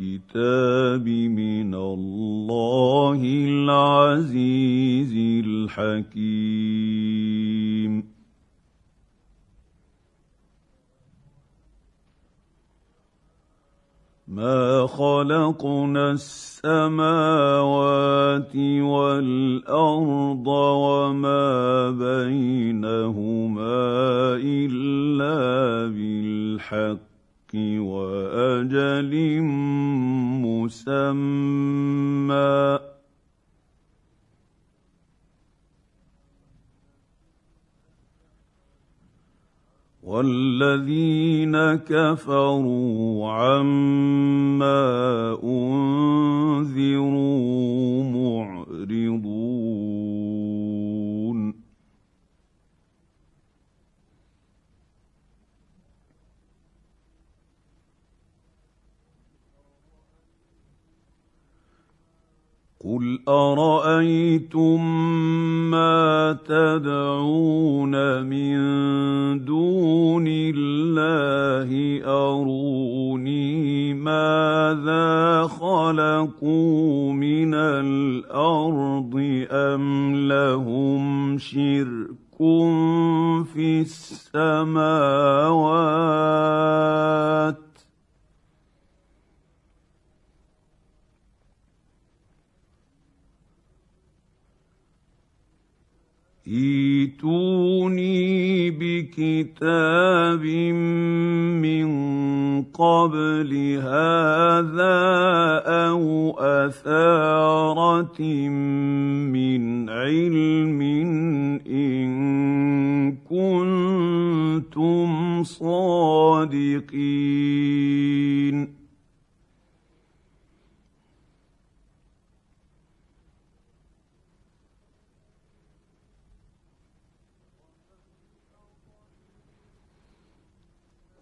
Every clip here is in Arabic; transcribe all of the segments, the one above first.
الكتاب من الله العزيز الحكيم. ما خلقنا السماوات والارض وما بينهما الا بالحق. وأجل مسمى. والذين كفروا عما انذروا ارايتم ما تدعون من دون الله اروني ماذا خلقوا من الأرض ام لهم شرك في السماوات ائتوني بكتاب من قبل هذا أو اثاره من علم ان كنتم صادقين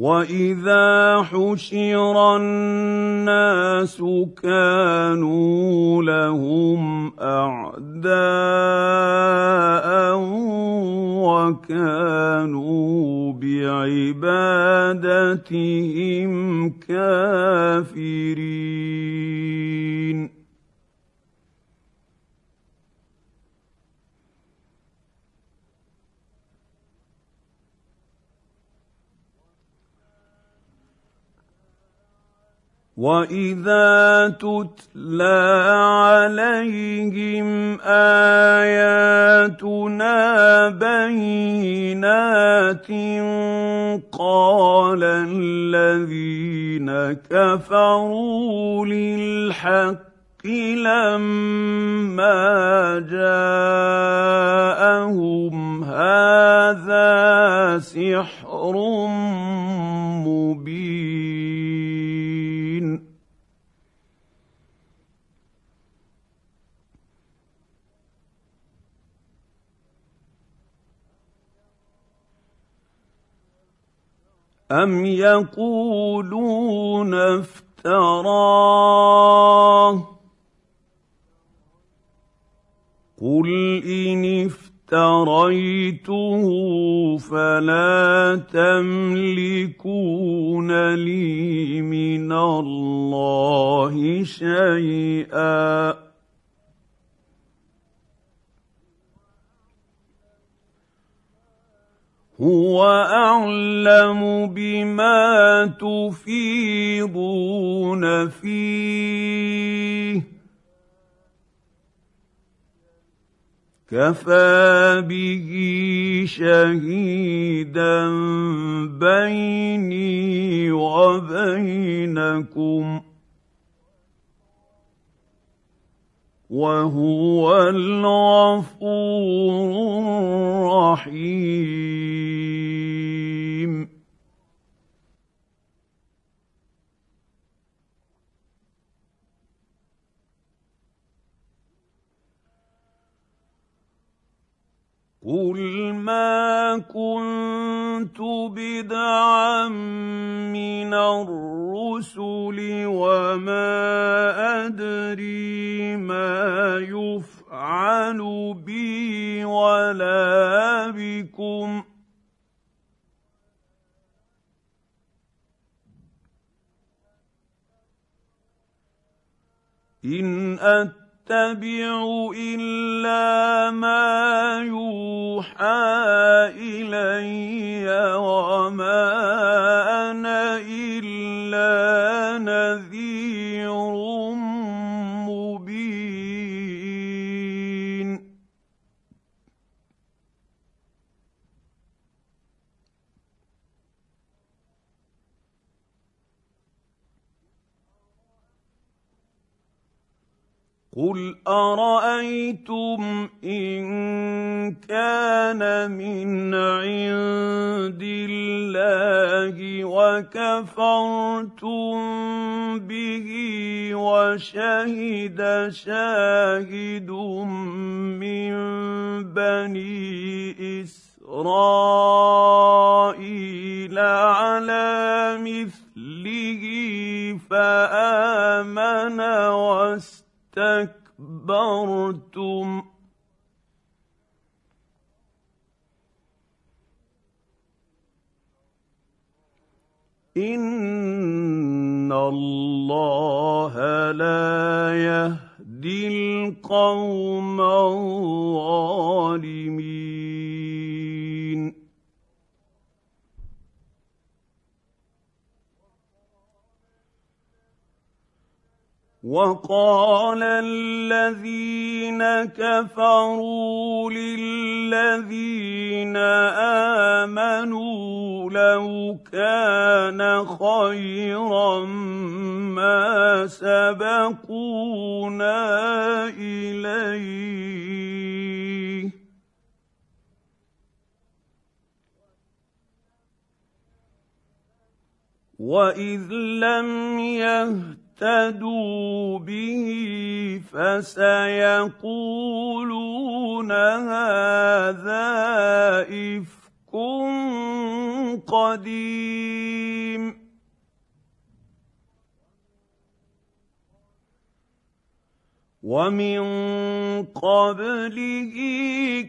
واذا حشر الناس كانوا لهم اعداء وكانوا بعبادتهم كافرين واذا تتلى عليهم اياتنا بينات قال الذين كفروا للحق لما جاءهم هذا سحر مبين أم يقولون افتراه قل إن افتريته فلا تملكون لي من الله شيئا هو اعلم بما تفيضون فيه كفى به شهيدا بيني وبينكم وهو الغفور الرحيم. قل ما كنت بدعا من الرسل وما ادري ما يفعل بي ولا بكم ان أت اتبع إلا ما يوحى إلي وما قل ارايتم ان كان من عند الله وكفرتم به وشهد شاهد من بني اسرائيل على مثله فامن واستقام اسْتَكْبَرْتُمْ. إِنَّ اللَّهَ لَا يَهْدِي الْقَوْمَ الظَّالِمِينَ. وقال الذين كفروا للذين آمنوا لو كان خيرا ما سبقونا إليه. وإذ لم يهتدوا اهتدوا به فسيقولون هذا افك قديم ومن قبله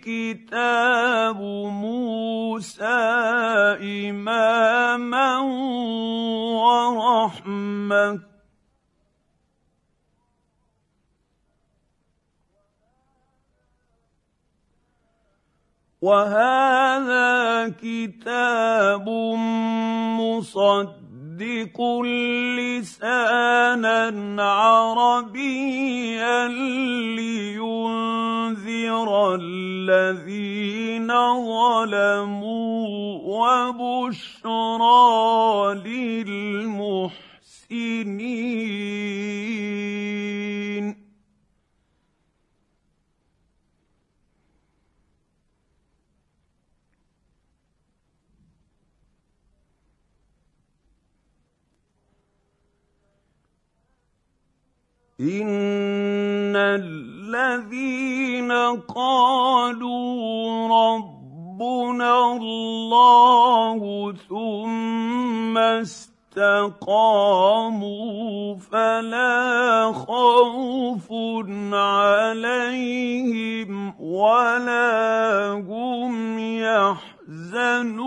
كتاب موسى اماما ورحمه وهذا كتاب مصدق لسانا عربيا لينذر الذين ظلموا وبشرى للمحسنين. ان الذين قالوا ربنا الله ثم استقاموا فلا خوف عليهم ولا هم يحزنون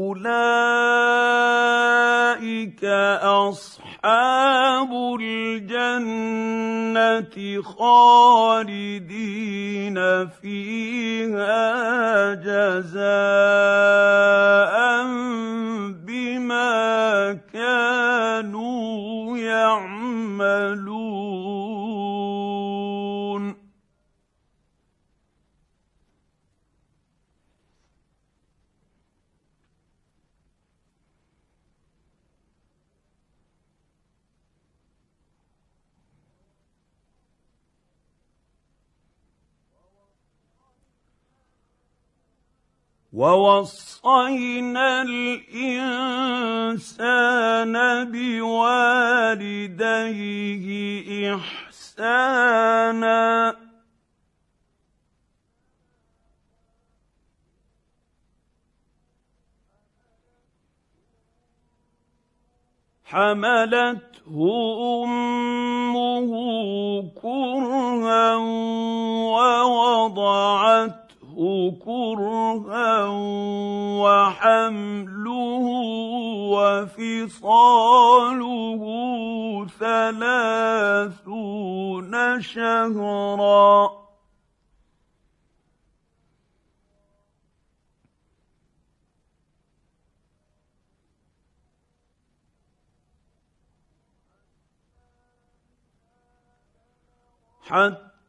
اولئك اصحاب الجنه خالدين فيها جزاء بما كانوا يعملون ووصينا الإنسان بوالديه إحسانا. حملته أمه كرها ووضعته كرها وحمله وفصاله ثلاثون شهرا. حتى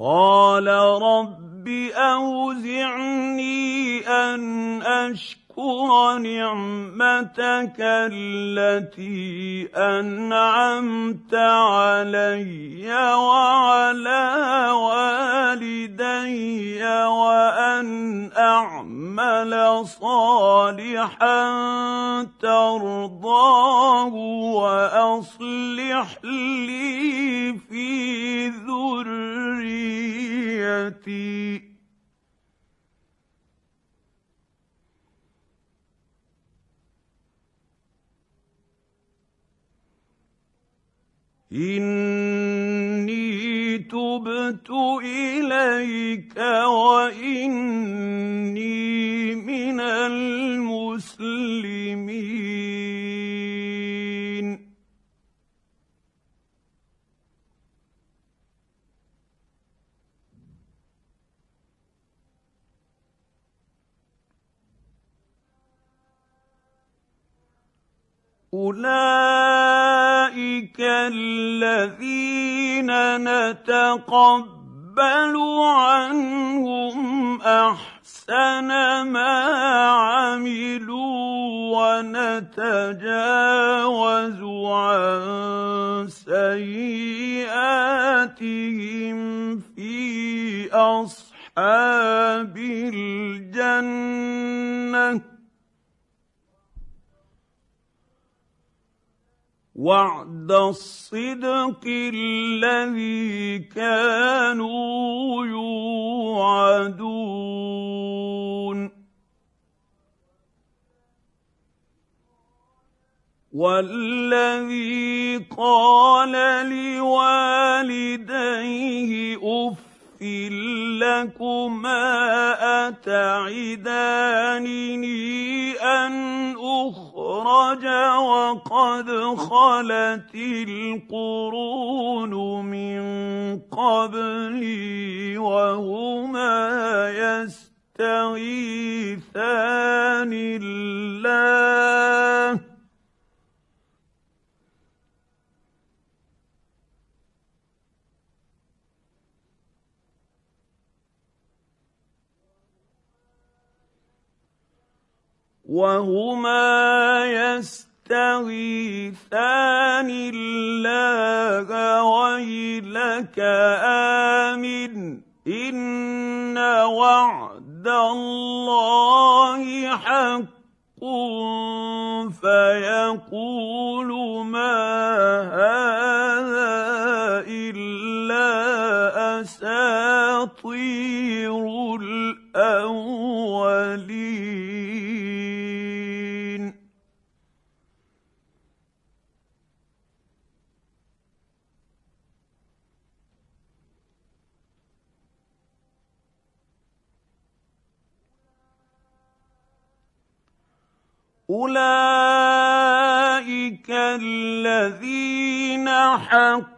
قال رب أوزعني أن اشكر نعمتك التي أنعمت علي وعلى والدي وأن أعمل صالحا ترضاه وأصلح لي في ذريتي. إني تبت إليك وإني من المسلمين. أولئك الذين نتقبل عنهم أحسن ما عملوا ونتجاوز عن سيئاتهم في أصحاب الجنة. وعد الصدق الذي كانوا يوعدون والذي قال لوالديه اف لكما اتعدانني ان أخرج وقد خلت القرون من قبلي وهما يستغيثان الله وهما يستغيثان الله ويلك آمن. إن وعد الله حق فيقول ما هذا إلا أساطير الأولين. أولئك الذين حق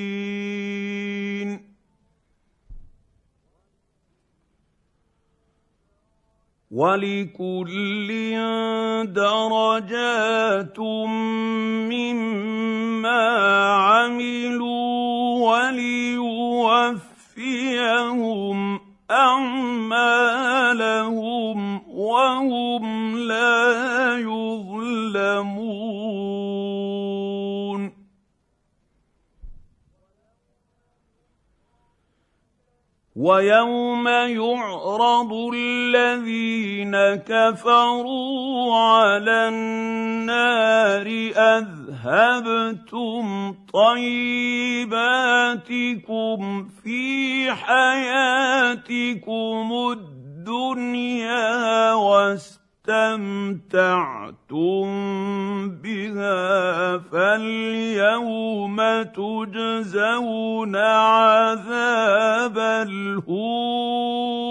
ولكل درجات مما عملوا وليوفيهم اعمالهم وهم لا يظلمون ويوم يعرض الذين كفروا على النار أذهبتم طيباتكم في حياتكم الدنيا واستمتعتم بها فاليوم تجزون عذاب الهون.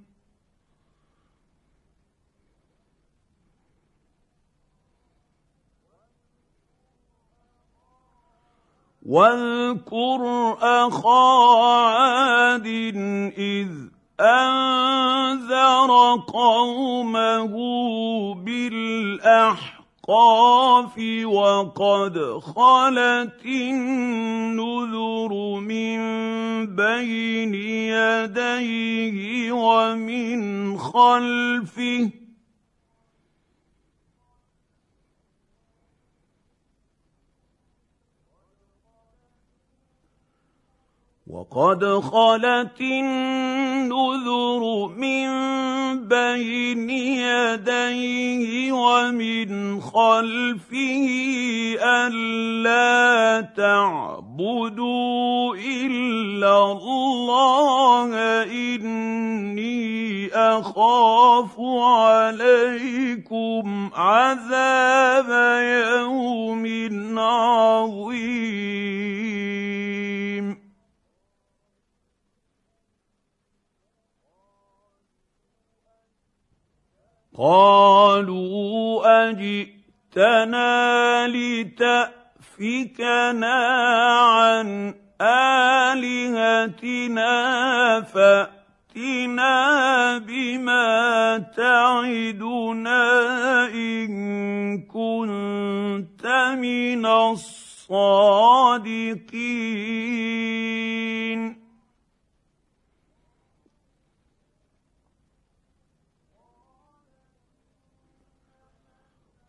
واذكر اخا عاد اذ انذر قومه بالاحقاف وقد خلت النذر من بين يديه ومن خلفه وقد خلت النذر من بين يديه ومن خلفه ألا تعبدوا إلا الله إني أخاف عليكم عذاب يوم عظيم. قالوا أجئتنا لتأفكنا عن آلهتنا فأتنا بما تعدنا إن كنت من الصادقين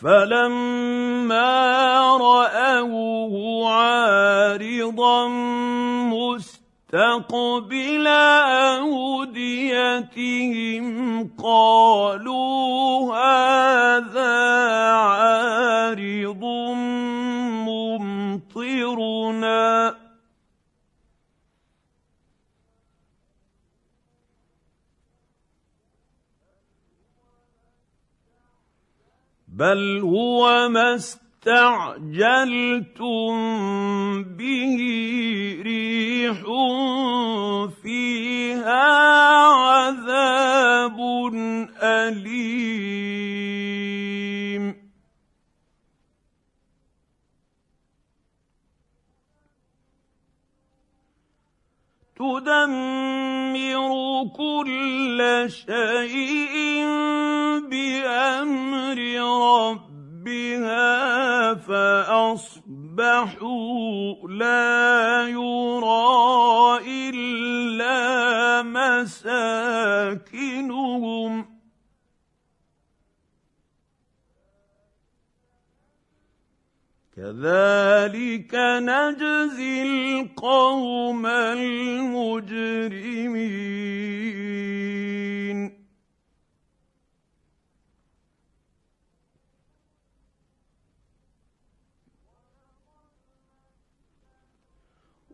فلما راوه عارضا مستقبل اوديتهم قالوا هذا عارض ممطرنا بل هو ما استعجلتم به ريح فيها عذاب اليم تدمر كل شيء بأمر ربها فأصبحوا لا يرى إلا مساكنهم. كذلك نجزي القوم المجرمين.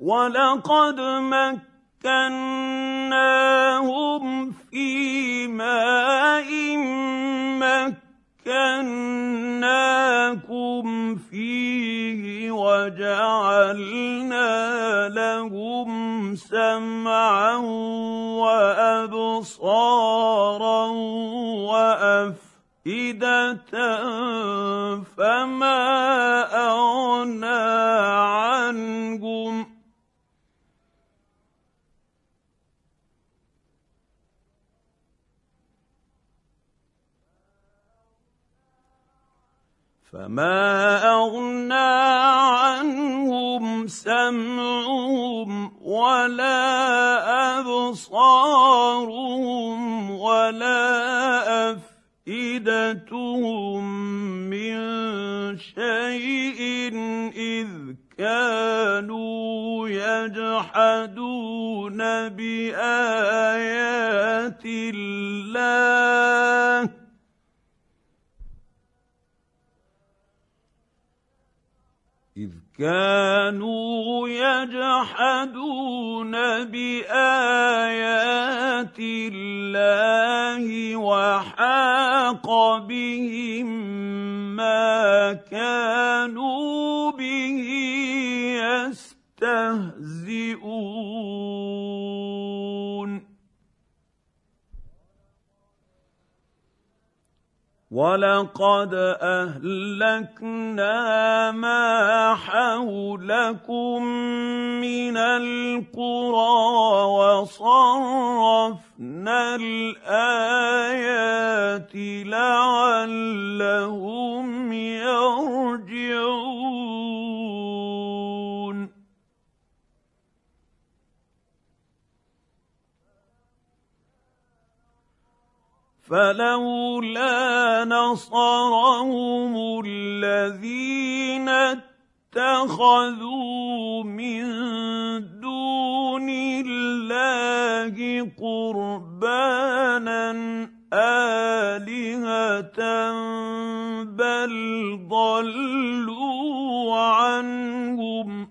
ولقد مكناهم في ماء مكناكم وجعلنا لهم سمعا وأبصارا وأفئدة فما أغنى عنهم فما اغنى عنهم سمعهم ولا ابصارهم ولا افئدتهم من شيء اذ كانوا يجحدون بايات الله اذ كانوا يجحدون بآيات الله وحاق بهم ما كانوا به يستهزئون. ولقد اهلكنا ما حولكم من القرى وصرفنا الايات لعلهم يرجعون فلولا نصرهم الذين اتخذوا من دون الله قربانا آلهة بل ضلوا عنهم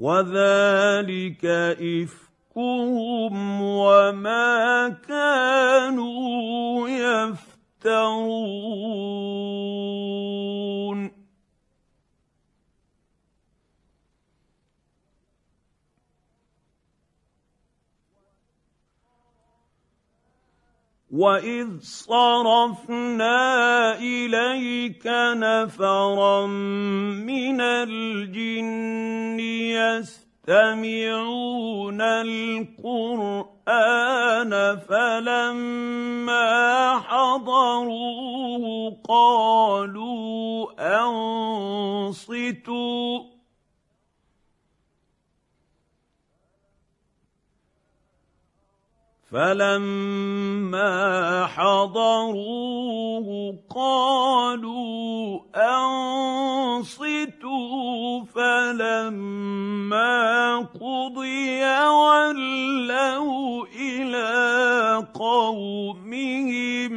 وذلك إفكهم وما كانوا يفترون واذ صرفنا اليك نفرا من الجن يستمعون القران فلما حضروه قالوا انصتوا فلما حضروه قالوا انصتوا فلما قضي ولوا إلى قومهم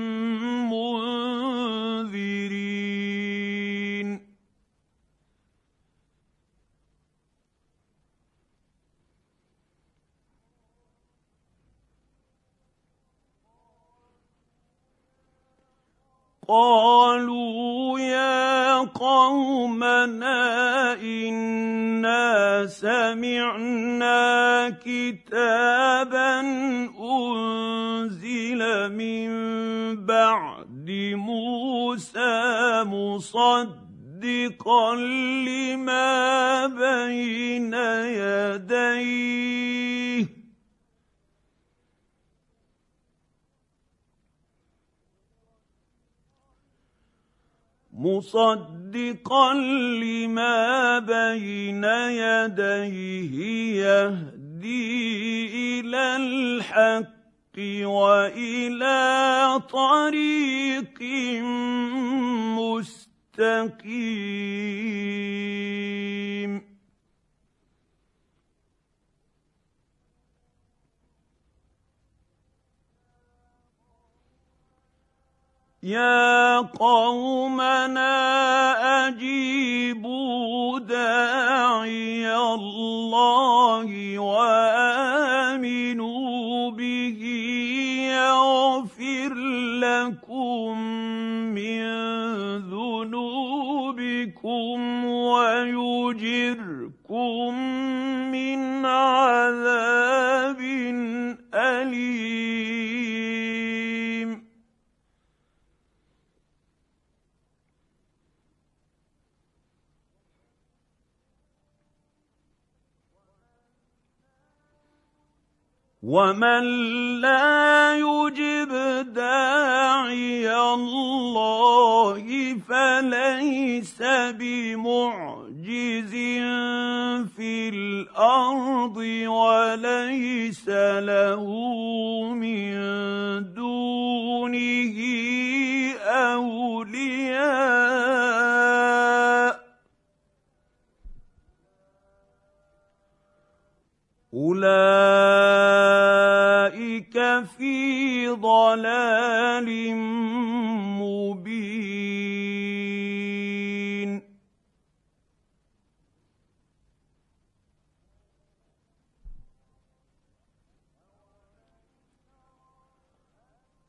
منذرين قالوا يا قومنا إنا سمعنا كتابا أنزل من بعد موسى مصدقا لما بين يديه. مصدقا لما بين يديه يهدي إلى الحق وإلى طريق مستقيم. يا قومنا اجيبوا داعي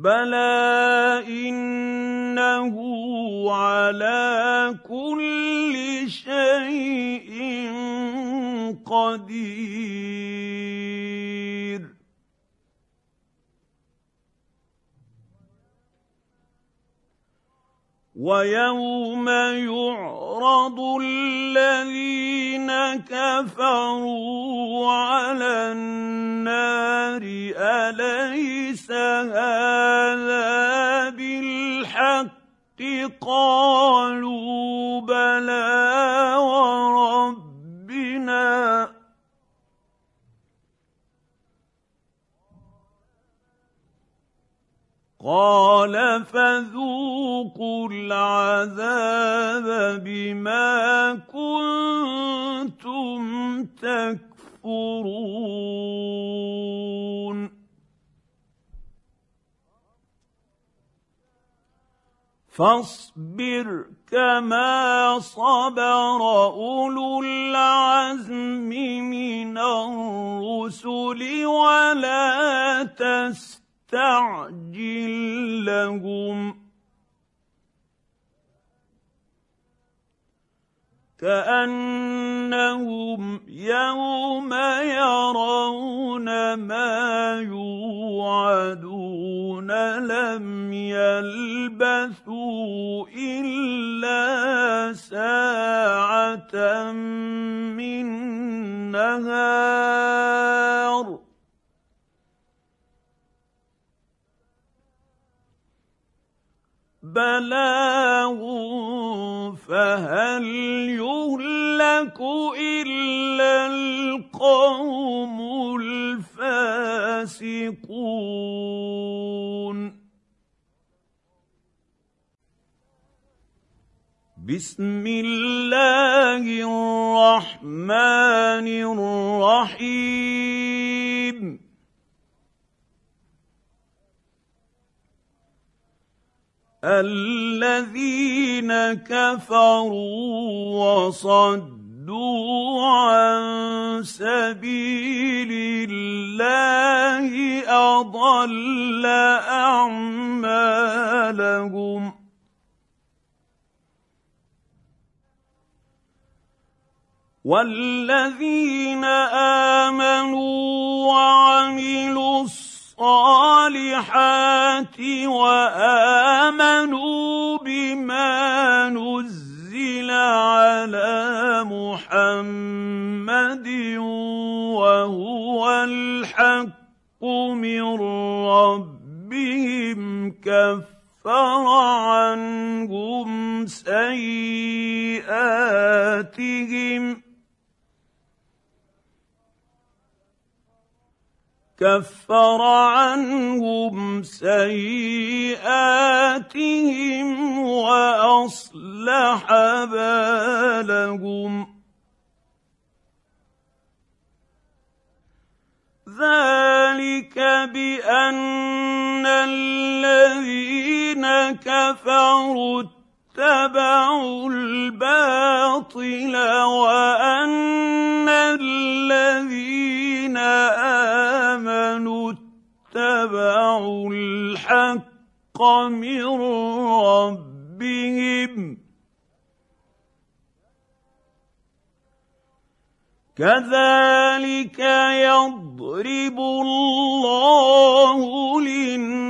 بلى انه على كل شيء قدير ويوم يعرض الذين كفروا على النار أليس هذا بالحق؟ قالوا بلى قال فذوقوا العذاب بما كنتم تكفرون فاصبر كما صبر اولو العزم من الرسل ولا تستعجل لهم. كأنهم يوم يرون ما يوعدون لم يلبثوا إلا ساعة من نهار. بلاغ فهل يهلك إلا القوم الفاسقون؟ بسم الله الرحمن الرحيم. الذين كفروا وصدوا عن سبيل الله أضل أعمالهم. والذين آمنوا وعملوا الصالحات وآمنوا بما نزل على محمد وهو الحق من ربهم كفر عنهم سيئاتهم كفر عنهم سيئاتهم وأصلح بالهم. ذلك بأن الذين كفروا اتبعوا الباطل وأن الذين آمنوا اتبعوا الحق من ربهم. كذلك يضرب الله للناس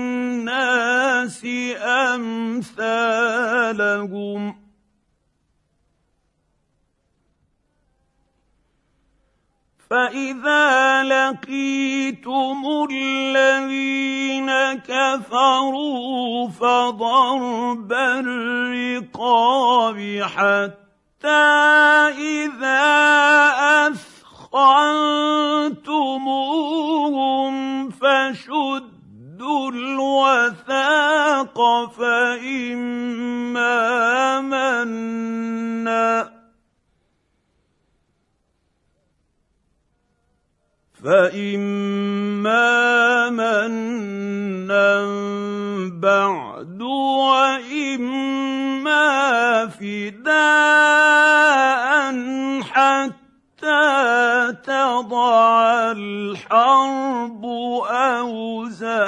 أمثالهم. فإذا لقيتم الذين كفروا فضرب الرقاب حتى إذا أثخنتموهم فشدوا الوثاق فإما منا. فإما منا بعد وإما فداء حتى تضع الحرب أوزارها.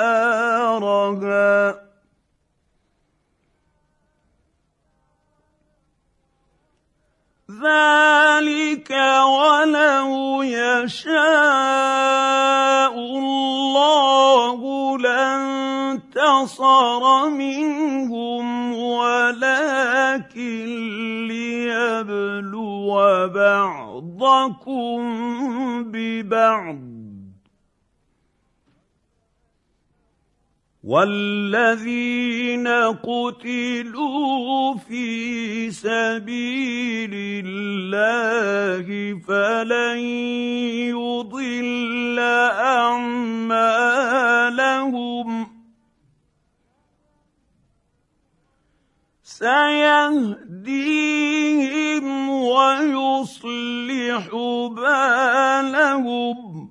ذلك ولو يشاء الله لانتصر منهم ولكن ليبلو بعضكم ببعض. والذين قتلوا في سبيل الله فلن يضل اعمالهم سيهديهم ويصلح بالهم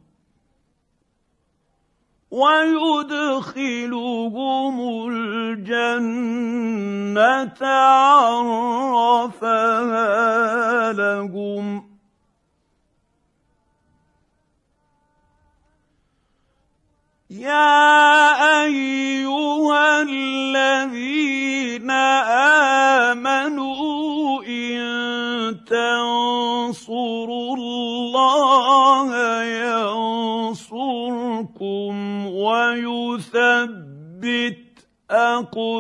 ويدخلهم الجنة عرفها لهم. يا ايها الذين امنوا ان تنصروا الله ينصركم ويثبت أقدامكم.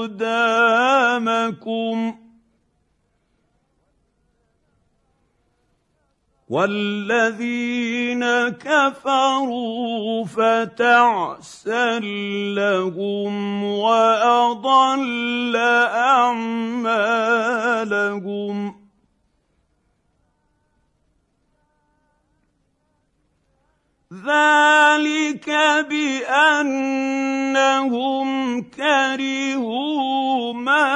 والذين كفروا فتعسا لهم وأضل أعمالهم. ذلك بانهم كرهوا ما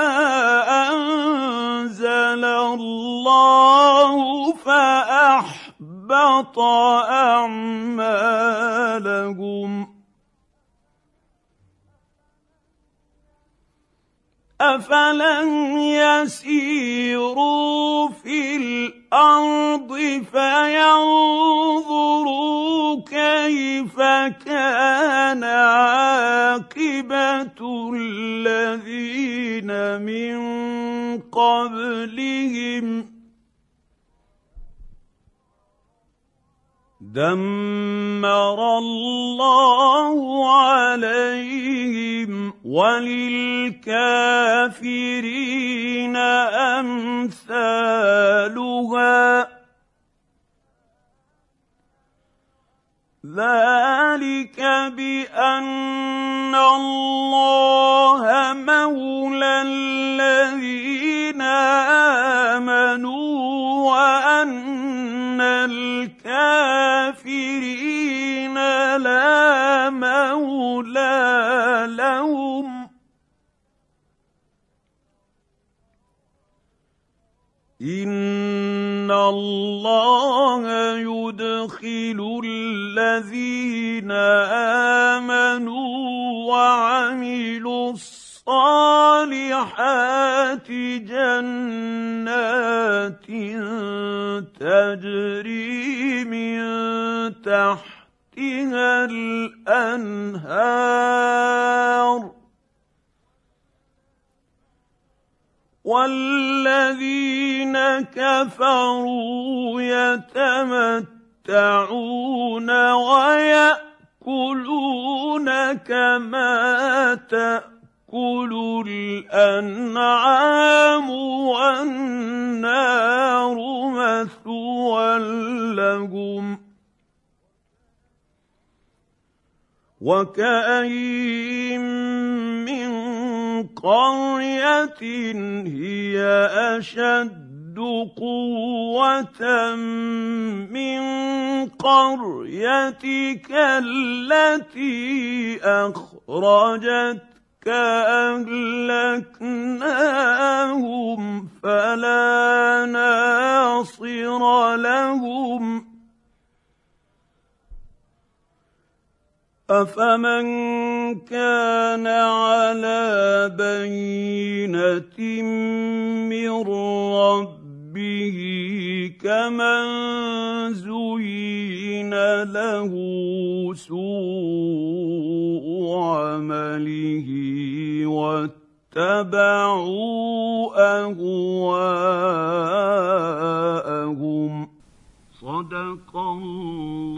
انزل الله فاحبط اعمالهم افلم يسيروا في الأرض فينظروا كيف كان عاقبة الذين من قبلهم. دمر الله عليهم وللكافرين أمثالها. ذلك بأن الله مولى الذين آمنوا وأن الكافرين لا مولى لهم. ان الله يدخل الذين امنوا وعملوا الصالحات جنات تجري من تحتها الأنهار والذين كفروا يتمتعون ويأكلون كما تأكل الأنعام والنار مثوى لهم وكأين من قرية هي أشد قوة من قريتك التي اخرجتك أهلكناهم فلا ناصر لهم. أفمن كان على بينة من ربه كمن زين له سوء عمله واتبعوا أهواءهم. صدق الله